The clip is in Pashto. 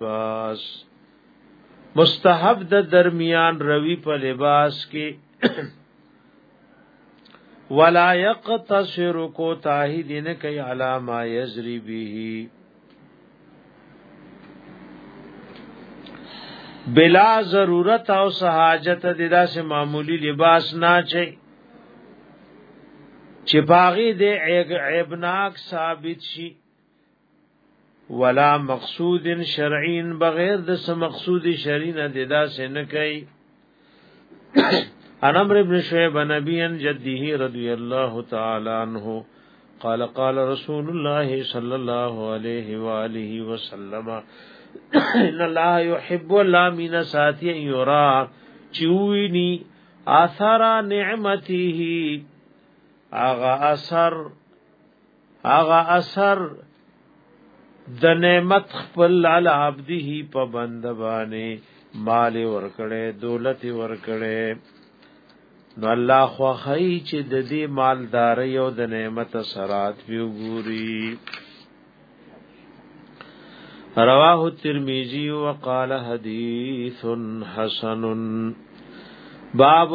لباس مستحب د درمیان روی په لباس کې ولا يقتصر کو تاهی دین کوي علامه یزری به بلا ضرورت او سہاجت د داسې معمولی لباس نه چي چې باغی د عیبناک ثابت شي ولا مقصود شرعی بغیر د سم مقصود شرعی نه ددا سه نه کوي ان امر ابن شعیب نبی ان جدیه رضی الله تعالی عنہ قال قال رسول الله صلی الله علیه و آله وسلم ان الله يحب الله من ساتي يرا چويني اثر نعمته اغا اثر هغه اثر د نعمت خپل علی عبده په بندبانه مال ورکړي دولت ورکړي نو الله خو خی چې د دې مالدار یو د نعمت سرات ویوګوري رواه الترمذی وقال حدیث حسن باب